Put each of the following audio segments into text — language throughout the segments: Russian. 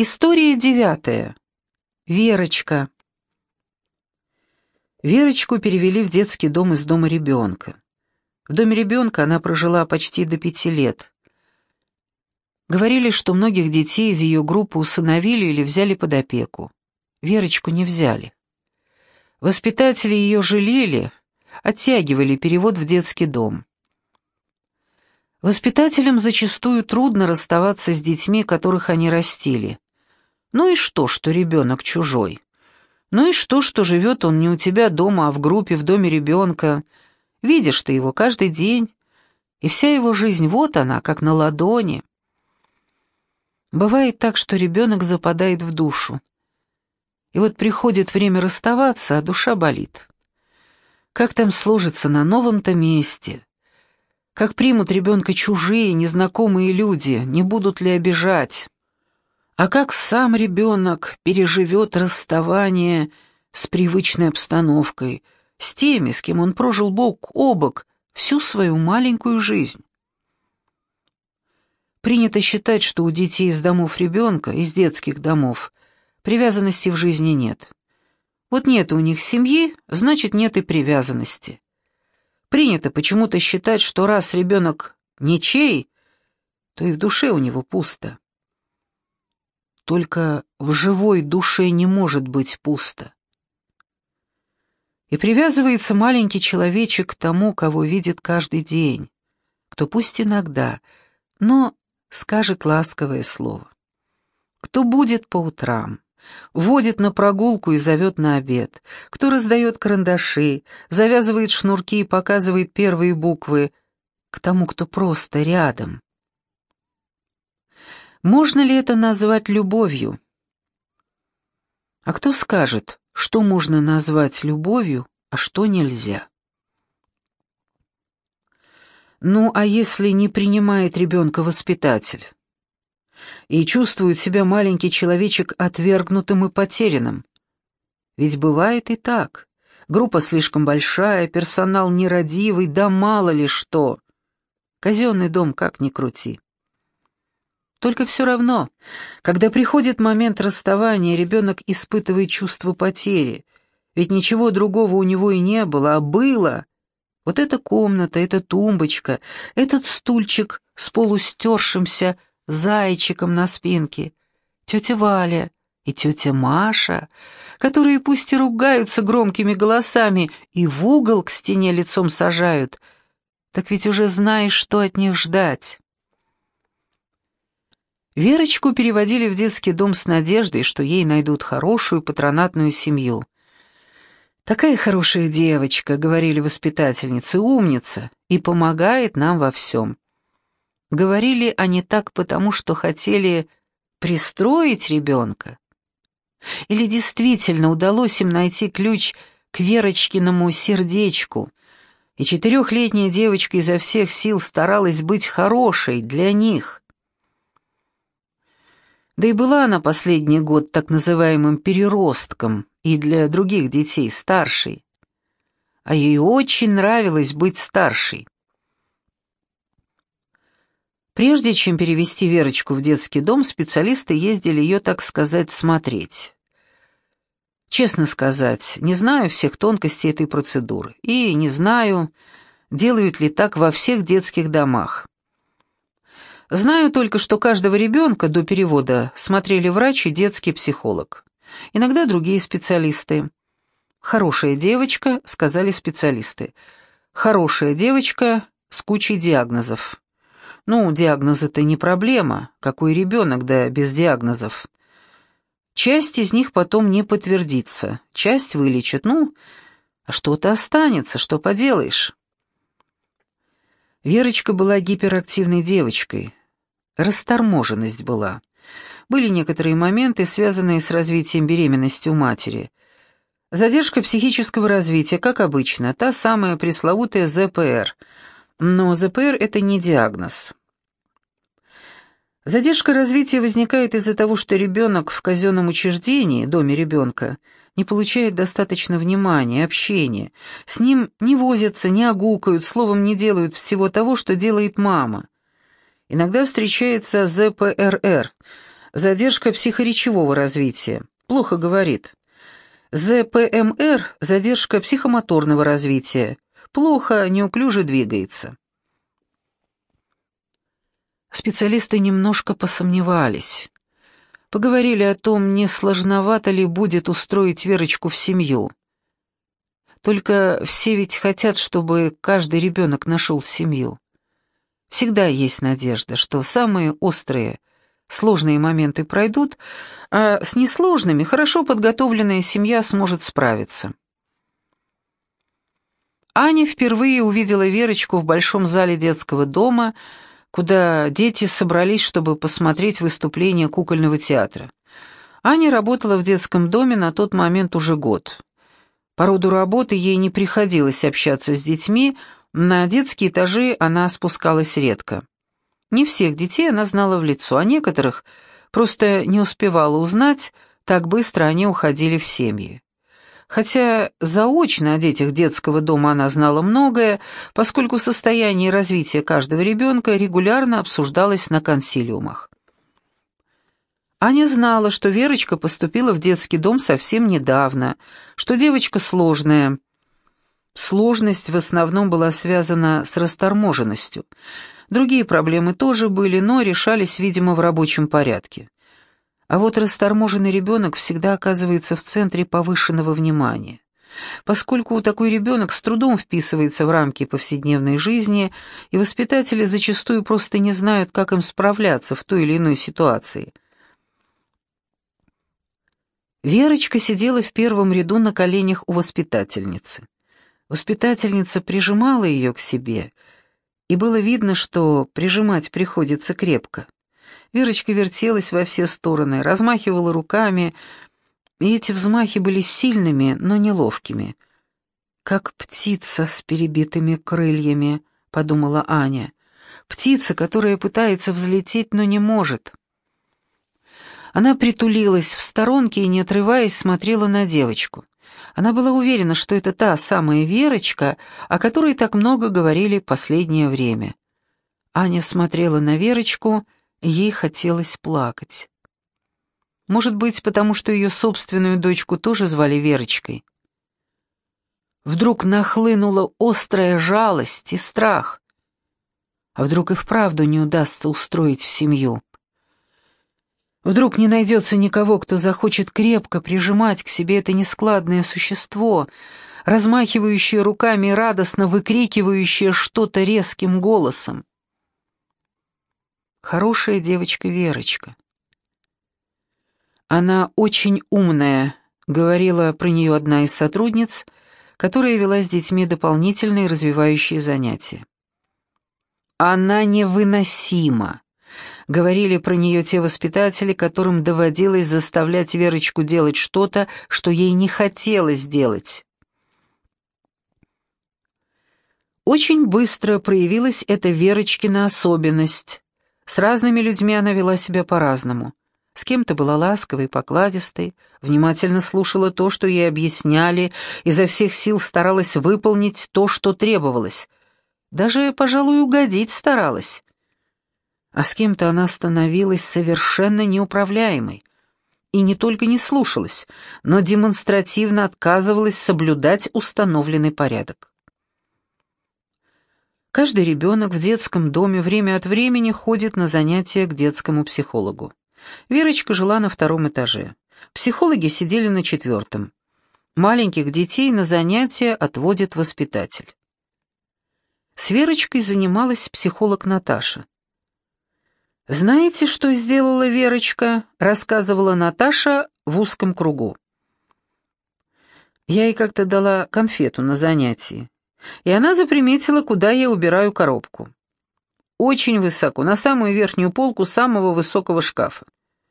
История девятая. Верочка. Верочку перевели в детский дом из дома ребенка. В доме ребенка она прожила почти до пяти лет. Говорили, что многих детей из ее группы усыновили или взяли под опеку. Верочку не взяли. Воспитатели ее жалели, оттягивали перевод в детский дом. Воспитателям зачастую трудно расставаться с детьми, которых они растили. Ну и что, что ребенок чужой? Ну и что, что живет он не у тебя дома, а в группе, в доме ребенка? Видишь ты его каждый день, и вся его жизнь вот она, как на ладони. Бывает так, что ребенок западает в душу. И вот приходит время расставаться, а душа болит. Как там сложится на новом-то месте? Как примут ребенка чужие, незнакомые люди, не будут ли обижать? А как сам ребенок переживет расставание с привычной обстановкой, с теми, с кем он прожил бок о бок всю свою маленькую жизнь? Принято считать, что у детей из домов ребенка, из детских домов, привязанности в жизни нет. Вот нет у них семьи, значит нет и привязанности. Принято почему-то считать, что раз ребенок ничей, то и в душе у него пусто. Только в живой душе не может быть пусто. И привязывается маленький человечек к тому, кого видит каждый день, кто пусть иногда, но скажет ласковое слово. Кто будет по утрам, водит на прогулку и зовет на обед, кто раздает карандаши, завязывает шнурки и показывает первые буквы, к тому, кто просто рядом. Можно ли это назвать любовью? А кто скажет, что можно назвать любовью, а что нельзя? Ну, а если не принимает ребенка воспитатель? И чувствует себя маленький человечек отвергнутым и потерянным? Ведь бывает и так. Группа слишком большая, персонал нерадивый, да мало ли что. Казенный дом как ни крути. Только все равно, когда приходит момент расставания, ребенок испытывает чувство потери, ведь ничего другого у него и не было, а было. Вот эта комната, эта тумбочка, этот стульчик с полустершимся зайчиком на спинке, тетя Валя и тетя Маша, которые пусть и ругаются громкими голосами и в угол к стене лицом сажают, так ведь уже знаешь, что от них ждать. Верочку переводили в детский дом с надеждой, что ей найдут хорошую патронатную семью. «Такая хорошая девочка», — говорили воспитательницы, — «умница и помогает нам во всем». Говорили они так потому, что хотели пристроить ребенка. Или действительно удалось им найти ключ к Верочкиному сердечку, и четырехлетняя девочка изо всех сил старалась быть хорошей для них. Да и была она последний год так называемым переростком и для других детей старшей. А ей очень нравилось быть старшей. Прежде чем перевести Верочку в детский дом, специалисты ездили ее, так сказать, смотреть. Честно сказать, не знаю всех тонкостей этой процедуры. И не знаю, делают ли так во всех детских домах. Знаю только, что каждого ребенка до перевода смотрели врач и детский психолог. Иногда другие специалисты. «Хорошая девочка», — сказали специалисты. «Хорошая девочка с кучей диагнозов». Ну, диагнозы-то не проблема. Какой ребенок, да без диагнозов. Часть из них потом не подтвердится. Часть вылечат. Ну, а что-то останется, что поделаешь. Верочка была гиперактивной девочкой, расторможенность была. Были некоторые моменты, связанные с развитием беременности у матери. Задержка психического развития, как обычно, та самая пресловутая ЗПР. Но ЗПР – это не диагноз. Задержка развития возникает из-за того, что ребенок в казенном учреждении, доме ребенка, не получает достаточно внимания, общения. С ним не возятся, не огукают, словом, не делают всего того, что делает мама. Иногда встречается ЗПРР, Задержка психоречевого развития. Плохо говорит. ЗПМР – задержка психомоторного развития. Плохо, неуклюже двигается. Специалисты немножко посомневались. Поговорили о том, не сложновато ли будет устроить Верочку в семью. Только все ведь хотят, чтобы каждый ребенок нашел семью. Всегда есть надежда, что самые острые, сложные моменты пройдут, а с несложными хорошо подготовленная семья сможет справиться. Аня впервые увидела Верочку в большом зале детского дома, куда дети собрались, чтобы посмотреть выступление кукольного театра. Аня работала в детском доме на тот момент уже год. По роду работы ей не приходилось общаться с детьми, на детские этажи она спускалась редко. Не всех детей она знала в лицо, а некоторых просто не успевала узнать, так быстро они уходили в семьи. Хотя заочно о детях детского дома она знала многое, поскольку состояние и развитие каждого ребенка регулярно обсуждалось на консилиумах. Аня знала, что Верочка поступила в детский дом совсем недавно, что девочка сложная. Сложность в основном была связана с расторможенностью. Другие проблемы тоже были, но решались, видимо, в рабочем порядке. А вот расторможенный ребенок всегда оказывается в центре повышенного внимания. Поскольку такой ребенок с трудом вписывается в рамки повседневной жизни, и воспитатели зачастую просто не знают, как им справляться в той или иной ситуации. Верочка сидела в первом ряду на коленях у воспитательницы. Воспитательница прижимала ее к себе, и было видно, что прижимать приходится крепко. Верочка вертелась во все стороны, размахивала руками, и эти взмахи были сильными, но неловкими. «Как птица с перебитыми крыльями», — подумала Аня. «Птица, которая пытается взлететь, но не может». Она притулилась в сторонке и, не отрываясь, смотрела на девочку. Она была уверена, что это та самая Верочка, о которой так много говорили последнее время. Аня смотрела на Верочку Ей хотелось плакать. Может быть, потому что ее собственную дочку тоже звали Верочкой. Вдруг нахлынула острая жалость и страх. А вдруг и вправду не удастся устроить в семью? Вдруг не найдется никого, кто захочет крепко прижимать к себе это нескладное существо, размахивающее руками и радостно выкрикивающее что-то резким голосом. Хорошая девочка Верочка. Она очень умная, говорила про нее одна из сотрудниц, которая вела с детьми дополнительные развивающие занятия. Она невыносима, говорили про нее те воспитатели, которым доводилось заставлять Верочку делать что-то, что ей не хотелось делать. Очень быстро проявилась эта Верочкина особенность. С разными людьми она вела себя по-разному. С кем-то была ласковой покладистой, внимательно слушала то, что ей объясняли, изо всех сил старалась выполнить то, что требовалось. Даже, пожалуй, угодить старалась. А с кем-то она становилась совершенно неуправляемой. И не только не слушалась, но демонстративно отказывалась соблюдать установленный порядок. Каждый ребенок в детском доме время от времени ходит на занятия к детскому психологу. Верочка жила на втором этаже. Психологи сидели на четвертом. Маленьких детей на занятия отводит воспитатель. С Верочкой занималась психолог Наташа. «Знаете, что сделала Верочка?» — рассказывала Наташа в узком кругу. Я ей как-то дала конфету на занятии и она заприметила, куда я убираю коробку. Очень высоко, на самую верхнюю полку самого высокого шкафа.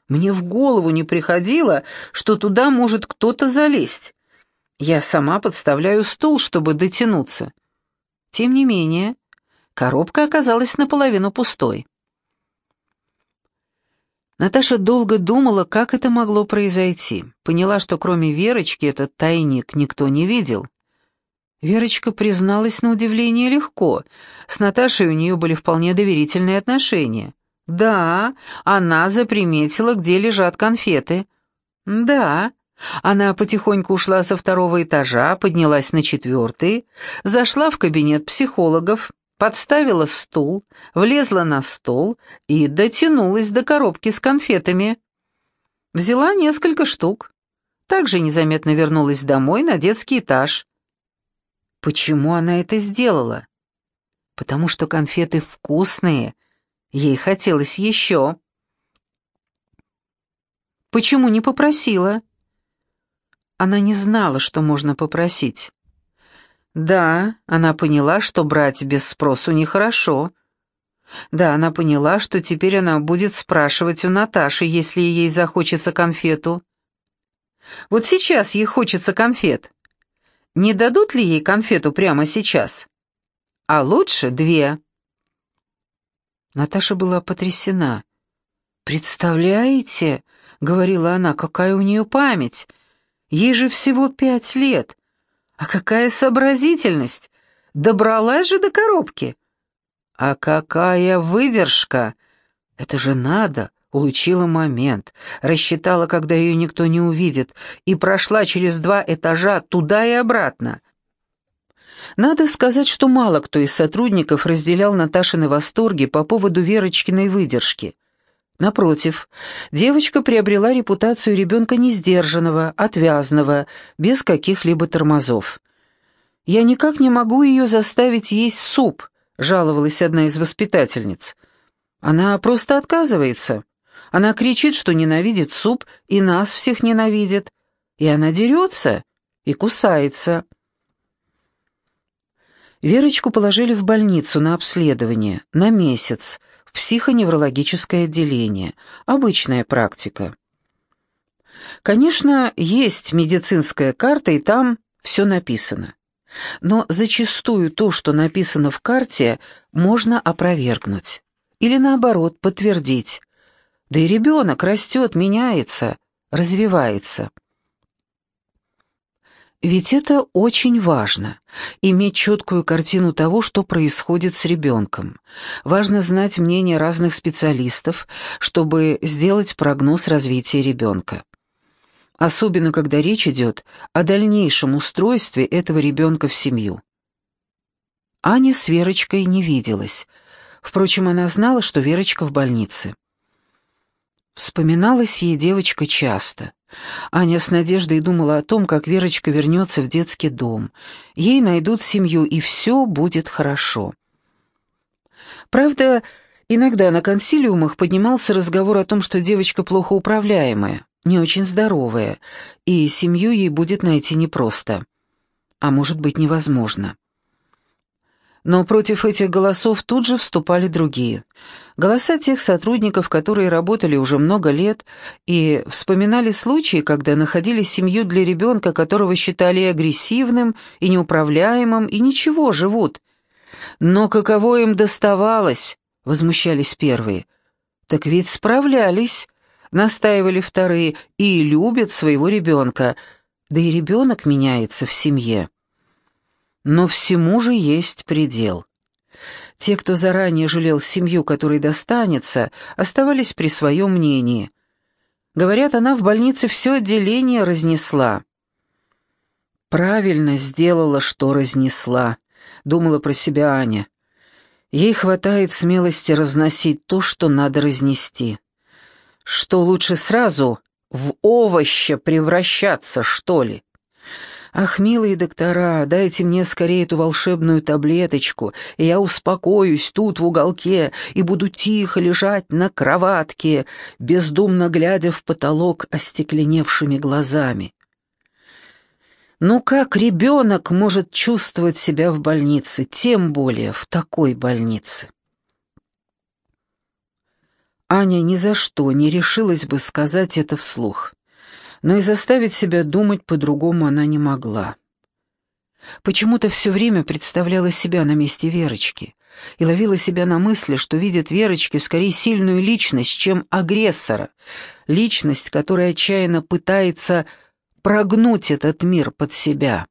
Мне в голову не приходило, что туда может кто-то залезть. Я сама подставляю стул, чтобы дотянуться. Тем не менее, коробка оказалась наполовину пустой. Наташа долго думала, как это могло произойти. Поняла, что кроме Верочки этот тайник никто не видел. Верочка призналась на удивление легко. С Наташей у нее были вполне доверительные отношения. Да, она заприметила, где лежат конфеты. Да, она потихоньку ушла со второго этажа, поднялась на четвертый, зашла в кабинет психологов, подставила стул, влезла на стол и дотянулась до коробки с конфетами. Взяла несколько штук. Также незаметно вернулась домой на детский этаж. Почему она это сделала? Потому что конфеты вкусные. Ей хотелось еще. Почему не попросила? Она не знала, что можно попросить. Да, она поняла, что брать без спросу нехорошо. Да, она поняла, что теперь она будет спрашивать у Наташи, если ей захочется конфету. Вот сейчас ей хочется конфет. Не дадут ли ей конфету прямо сейчас? А лучше две. Наташа была потрясена. «Представляете?» — говорила она, — «какая у нее память! Ей же всего пять лет. А какая сообразительность! Добралась же до коробки! А какая выдержка! Это же надо! Улучила момент, рассчитала, когда ее никто не увидит, и прошла через два этажа туда и обратно. Надо сказать, что мало кто из сотрудников разделял Наташины восторги по поводу Верочкиной выдержки. Напротив, девочка приобрела репутацию ребенка несдержанного, отвязного, без каких-либо тормозов. «Я никак не могу ее заставить есть суп», — жаловалась одна из воспитательниц. «Она просто отказывается. Она кричит, что ненавидит суп, и нас всех ненавидит. И она дерется, и кусается». Верочку положили в больницу на обследование, на месяц, в психоневрологическое отделение. Обычная практика. Конечно, есть медицинская карта, и там все написано. Но зачастую то, что написано в карте, можно опровергнуть. Или наоборот, подтвердить. Да и ребенок растет, меняется, развивается. Ведь это очень важно — иметь четкую картину того, что происходит с ребенком. Важно знать мнение разных специалистов, чтобы сделать прогноз развития ребенка. Особенно, когда речь идет о дальнейшем устройстве этого ребенка в семью. Аня с Верочкой не виделась. Впрочем, она знала, что Верочка в больнице. Вспоминалась ей девочка часто. Аня с надеждой думала о том, как Верочка вернется в детский дом. Ей найдут семью, и все будет хорошо. Правда, иногда на консилиумах поднимался разговор о том, что девочка плохо управляемая, не очень здоровая, и семью ей будет найти непросто. А может быть, невозможно. Но против этих голосов тут же вступали другие. Голоса тех сотрудников, которые работали уже много лет и вспоминали случаи, когда находили семью для ребенка, которого считали агрессивным и неуправляемым, и ничего, живут. Но каково им доставалось, возмущались первые. Так ведь справлялись, настаивали вторые, и любят своего ребенка, да и ребенок меняется в семье. Но всему же есть предел. Те, кто заранее жалел семью, которой достанется, оставались при своем мнении. Говорят, она в больнице все отделение разнесла. «Правильно сделала, что разнесла», — думала про себя Аня. Ей хватает смелости разносить то, что надо разнести. Что лучше сразу в овоща превращаться, что ли? «Ах, милые доктора, дайте мне скорее эту волшебную таблеточку, и я успокоюсь тут в уголке и буду тихо лежать на кроватке, бездумно глядя в потолок остекленевшими глазами». Ну как ребенок может чувствовать себя в больнице, тем более в такой больнице? Аня ни за что не решилась бы сказать это вслух но и заставить себя думать по-другому она не могла. Почему-то все время представляла себя на месте Верочки и ловила себя на мысли, что видит Верочки скорее сильную личность, чем агрессора, личность, которая отчаянно пытается прогнуть этот мир под себя.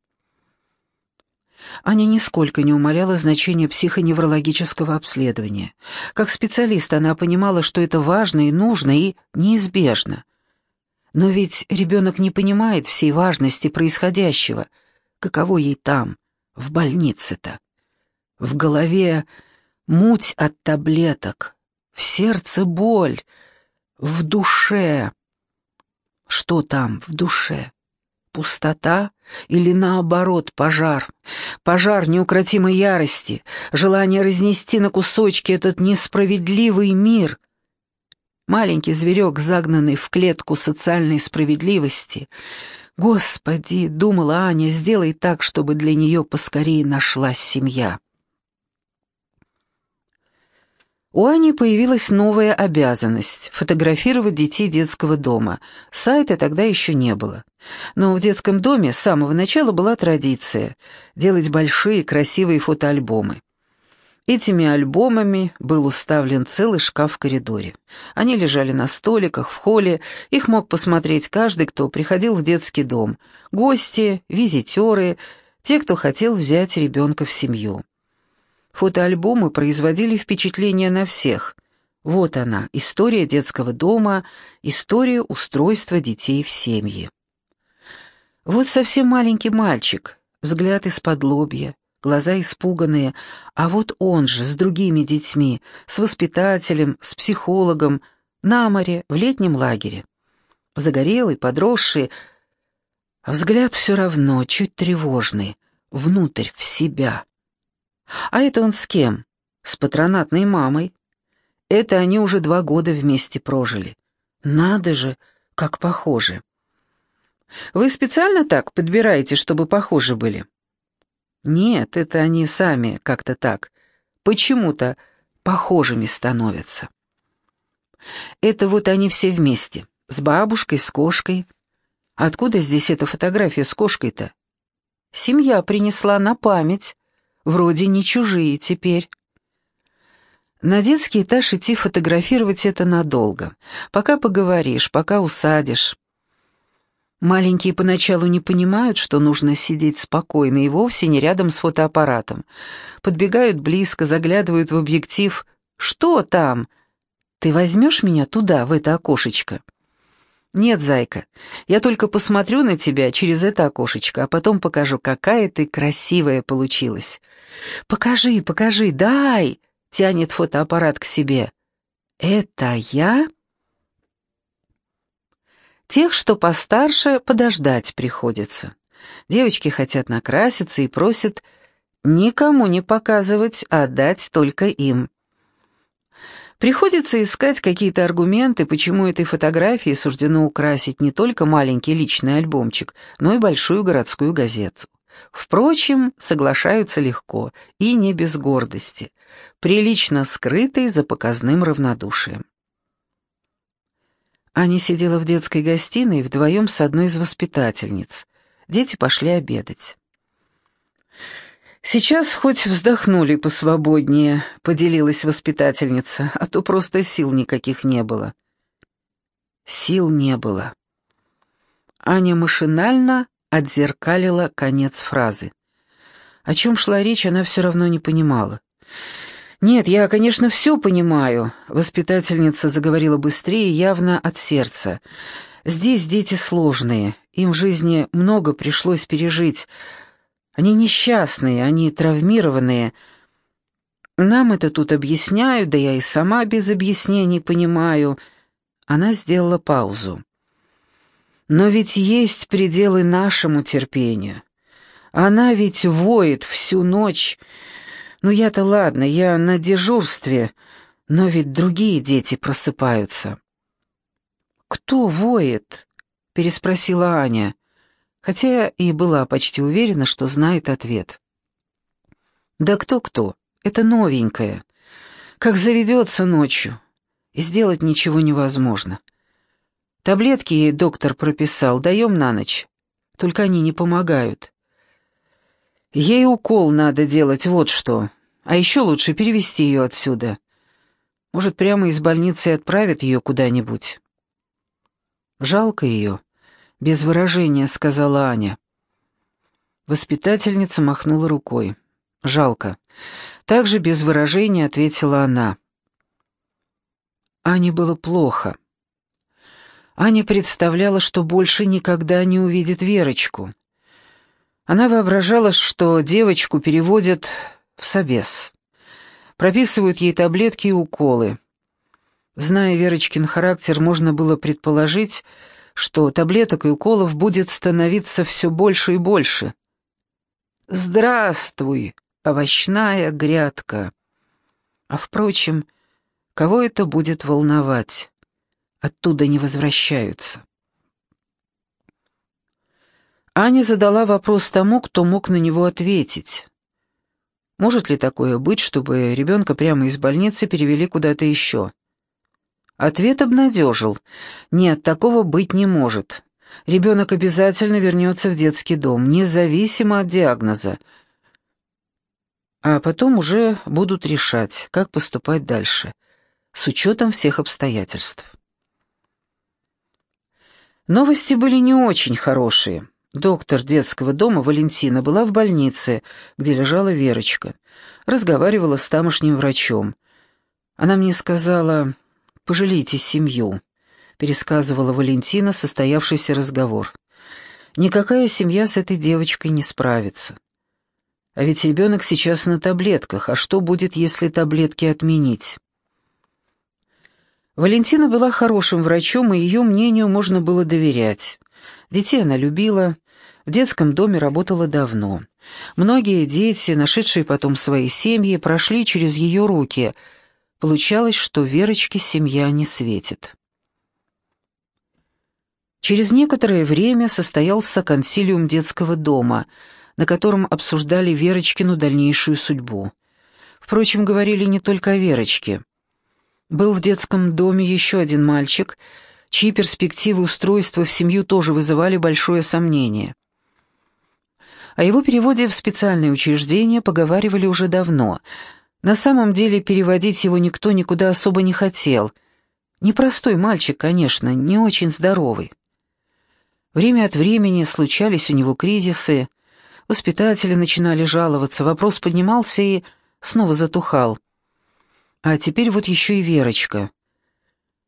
Аня нисколько не умаляла значение психоневрологического обследования. Как специалист она понимала, что это важно и нужно, и неизбежно. Но ведь ребенок не понимает всей важности происходящего. Каково ей там, в больнице-то? В голове муть от таблеток, в сердце боль, в душе. Что там в душе? Пустота или, наоборот, пожар? Пожар неукротимой ярости, желание разнести на кусочки этот несправедливый мир. Маленький зверек, загнанный в клетку социальной справедливости. «Господи!» — думала Аня, — «сделай так, чтобы для нее поскорее нашлась семья». У Ани появилась новая обязанность — фотографировать детей детского дома. Сайта тогда еще не было. Но в детском доме с самого начала была традиция — делать большие красивые фотоальбомы. Этими альбомами был уставлен целый шкаф в коридоре. Они лежали на столиках, в холле, их мог посмотреть каждый, кто приходил в детский дом. Гости, визитеры, те, кто хотел взять ребенка в семью. Фотоальбомы производили впечатление на всех. Вот она, история детского дома, история устройства детей в семье. Вот совсем маленький мальчик, взгляд из-под лобья, глаза испуганные, а вот он же с другими детьми, с воспитателем, с психологом, на море, в летнем лагере. Загорелый, подросший, взгляд все равно чуть тревожный, внутрь, в себя. А это он с кем? С патронатной мамой. Это они уже два года вместе прожили. Надо же, как похожи. Вы специально так подбираете, чтобы похожи были? Нет, это они сами как-то так. Почему-то похожими становятся. Это вот они все вместе, с бабушкой, с кошкой. Откуда здесь эта фотография с кошкой-то? Семья принесла на память. Вроде не чужие теперь. На детский этаж идти фотографировать это надолго. Пока поговоришь, пока усадишь. Маленькие поначалу не понимают, что нужно сидеть спокойно и вовсе не рядом с фотоаппаратом. Подбегают близко, заглядывают в объектив. «Что там? Ты возьмешь меня туда, в это окошечко?» «Нет, зайка, я только посмотрю на тебя через это окошечко, а потом покажу, какая ты красивая получилась». «Покажи, покажи, дай!» — тянет фотоаппарат к себе. «Это я?» Тех, что постарше, подождать приходится. Девочки хотят накраситься и просят никому не показывать, а отдать только им. Приходится искать какие-то аргументы, почему этой фотографии суждено украсить не только маленький личный альбомчик, но и большую городскую газету. Впрочем, соглашаются легко и не без гордости, прилично скрытой за показным равнодушием. Аня сидела в детской гостиной вдвоем с одной из воспитательниц. Дети пошли обедать. «Сейчас хоть вздохнули посвободнее», — поделилась воспитательница, «а то просто сил никаких не было». Сил не было. Аня машинально отзеркалила конец фразы. О чем шла речь, она все равно не понимала. «Нет, я, конечно, все понимаю», — воспитательница заговорила быстрее, явно от сердца. «Здесь дети сложные, им в жизни много пришлось пережить, они несчастные, они травмированные. Нам это тут объясняют, да я и сама без объяснений понимаю. Она сделала паузу. Но ведь есть пределы нашему терпению. Она ведь воет всю ночь. Ну я-то ладно, я на дежурстве, но ведь другие дети просыпаются. «Кто воет?» — переспросила Аня хотя и была почти уверена, что знает ответ. «Да кто-кто? Это новенькое. Как заведется ночью, и сделать ничего невозможно. Таблетки ей доктор прописал, даем на ночь, только они не помогают. Ей укол надо делать, вот что, а еще лучше перевести ее отсюда. Может, прямо из больницы отправят ее куда-нибудь. Жалко ее» без выражения сказала Аня. Воспитательница махнула рукой. «Жалко». Также без выражения ответила она. Ане было плохо. Аня представляла, что больше никогда не увидит Верочку. Она воображала, что девочку переводят в собес. Прописывают ей таблетки и уколы. Зная Верочкин характер, можно было предположить, что таблеток и уколов будет становиться все больше и больше. «Здравствуй, овощная грядка!» А, впрочем, кого это будет волновать? Оттуда не возвращаются. Аня задала вопрос тому, кто мог на него ответить. Может ли такое быть, чтобы ребенка прямо из больницы перевели куда-то еще? Ответ обнадежил. Нет, такого быть не может. Ребенок обязательно вернется в детский дом, независимо от диагноза. А потом уже будут решать, как поступать дальше, с учетом всех обстоятельств. Новости были не очень хорошие. Доктор детского дома Валентина была в больнице, где лежала Верочка. Разговаривала с тамошним врачом. Она мне сказала, «Пожалейте семью», — пересказывала Валентина состоявшийся разговор. «Никакая семья с этой девочкой не справится. А ведь ребенок сейчас на таблетках, а что будет, если таблетки отменить?» Валентина была хорошим врачом, и ее мнению можно было доверять. Детей она любила, в детском доме работала давно. Многие дети, нашедшие потом свои семьи, прошли через ее руки. Получалось, что Верочке семья не светит. Через некоторое время состоялся консилиум детского дома, на котором обсуждали Верочкину дальнейшую судьбу. Впрочем, говорили не только о Верочке. Был в детском доме еще один мальчик, чьи перспективы устройства в семью тоже вызывали большое сомнение. О его переводе в специальное учреждение поговаривали уже давно. На самом деле переводить его никто никуда особо не хотел. Непростой мальчик, конечно, не очень здоровый. Время от времени случались у него кризисы, воспитатели начинали жаловаться, вопрос поднимался и снова затухал. А теперь вот еще и Верочка.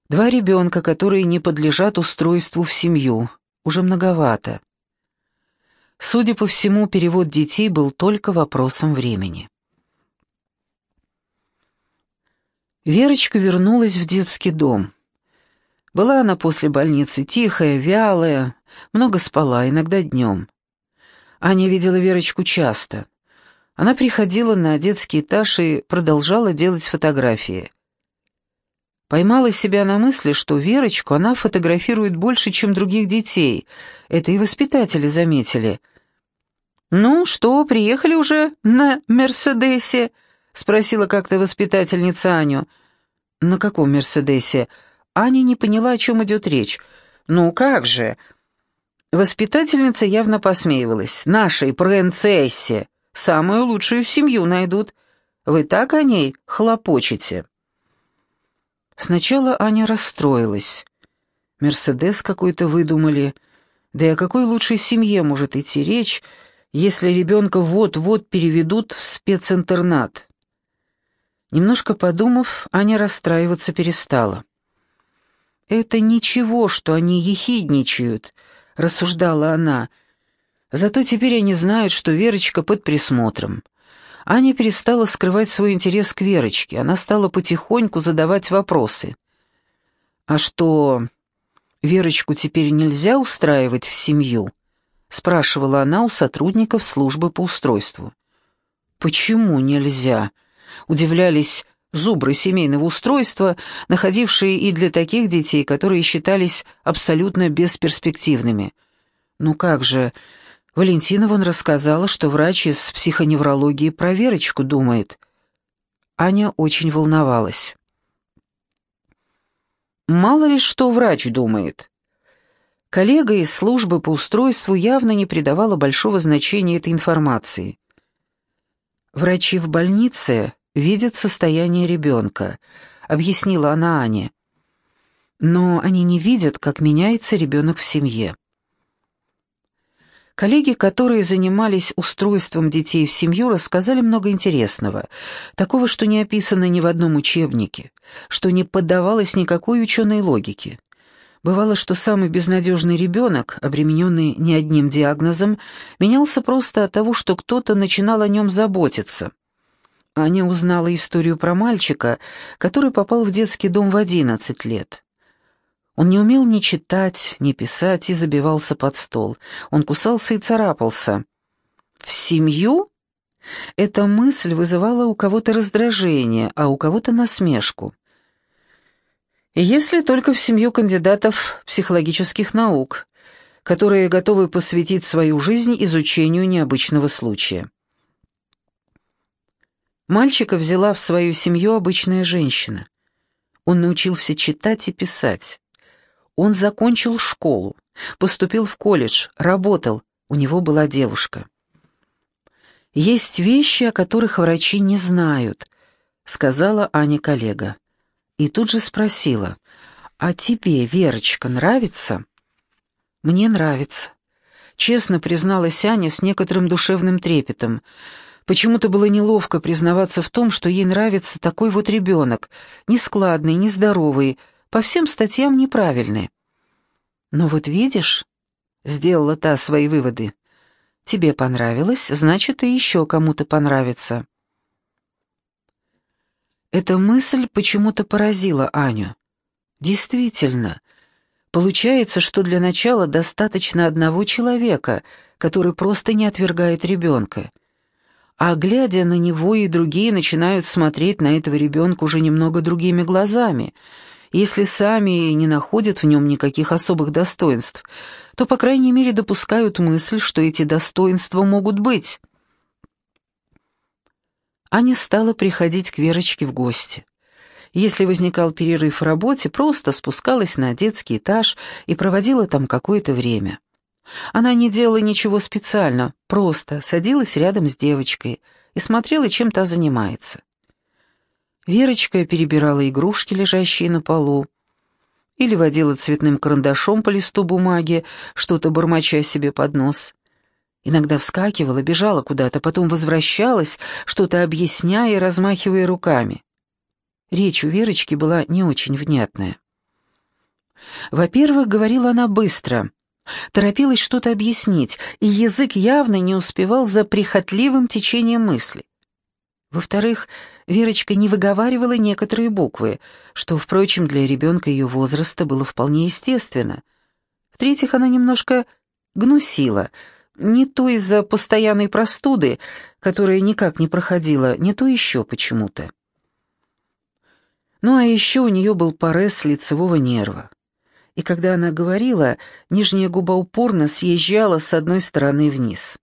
Два ребенка, которые не подлежат устройству в семью. Уже многовато. Судя по всему, перевод детей был только вопросом времени. Верочка вернулась в детский дом. Была она после больницы тихая, вялая, много спала, иногда днем. Аня видела Верочку часто. Она приходила на детский этаж и продолжала делать фотографии. Поймала себя на мысли, что Верочку она фотографирует больше, чем других детей. Это и воспитатели заметили. «Ну что, приехали уже на «Мерседесе»?» — спросила как-то воспитательница Аню. «На каком «Мерседесе»?» Аня не поняла, о чем идет речь. «Ну как же?» Воспитательница явно посмеивалась. «Нашей принцессе! Самую лучшую семью найдут. Вы так о ней хлопочете?» Сначала Аня расстроилась. «Мерседес какой-то выдумали. Да и о какой лучшей семье может идти речь, если ребенка вот-вот переведут в специнтернат?» Немножко подумав, Аня расстраиваться перестала. «Это ничего, что они ехидничают», — рассуждала она. «Зато теперь они знают, что Верочка под присмотром. Аня перестала скрывать свой интерес к Верочке, она стала потихоньку задавать вопросы. «А что, Верочку теперь нельзя устраивать в семью?» — спрашивала она у сотрудников службы по устройству. «Почему нельзя?» — удивлялись зубры семейного устройства, находившие и для таких детей, которые считались абсолютно бесперспективными. «Ну как же, Валентина вон рассказала, что врач из психоневрологии про Верочку думает. Аня очень волновалась. Мало ли что врач думает. Коллега из службы по устройству явно не придавала большого значения этой информации. «Врачи в больнице видят состояние ребенка», — объяснила она Ане. «Но они не видят, как меняется ребенок в семье». Коллеги, которые занимались устройством детей в семью, рассказали много интересного, такого, что не описано ни в одном учебнике, что не поддавалось никакой ученой логике. Бывало, что самый безнадежный ребенок, обремененный не одним диагнозом, менялся просто от того, что кто-то начинал о нем заботиться. Аня узнала историю про мальчика, который попал в детский дом в 11 лет. Он не умел ни читать, ни писать и забивался под стол. Он кусался и царапался. В семью? Эта мысль вызывала у кого-то раздражение, а у кого-то насмешку. Если только в семью кандидатов психологических наук, которые готовы посвятить свою жизнь изучению необычного случая. Мальчика взяла в свою семью обычная женщина. Он научился читать и писать. Он закончил школу, поступил в колледж, работал, у него была девушка. «Есть вещи, о которых врачи не знают», — сказала Аня коллега. И тут же спросила, «А тебе, Верочка, нравится?» «Мне нравится», — честно призналась Аня с некоторым душевным трепетом. Почему-то было неловко признаваться в том, что ей нравится такой вот ребенок, нескладный, нездоровый, по всем статьям неправильные. «Но вот видишь», — сделала та свои выводы, — «тебе понравилось, значит, и еще кому-то понравится». Эта мысль почему-то поразила Аню. Действительно, получается, что для начала достаточно одного человека, который просто не отвергает ребенка. А глядя на него и другие начинают смотреть на этого ребенка уже немного другими глазами — если сами не находят в нем никаких особых достоинств, то, по крайней мере, допускают мысль, что эти достоинства могут быть. Аня стала приходить к Верочке в гости. Если возникал перерыв в работе, просто спускалась на детский этаж и проводила там какое-то время. Она не делала ничего специально, просто садилась рядом с девочкой и смотрела, чем та занимается. Верочка перебирала игрушки, лежащие на полу, или водила цветным карандашом по листу бумаги, что-то бормоча себе под нос. Иногда вскакивала, бежала куда-то, потом возвращалась, что-то объясняя и размахивая руками. Речь у Верочки была не очень внятная. Во-первых, говорила она быстро, торопилась что-то объяснить, и язык явно не успевал за прихотливым течением мысли. Во-вторых, Верочка не выговаривала некоторые буквы, что, впрочем, для ребенка ее возраста было вполне естественно. В-третьих, она немножко гнусила, не то из-за постоянной простуды, которая никак не проходила, не то еще почему-то. Ну а еще у нее был порез лицевого нерва. И когда она говорила, нижняя губа упорно съезжала с одной стороны вниз.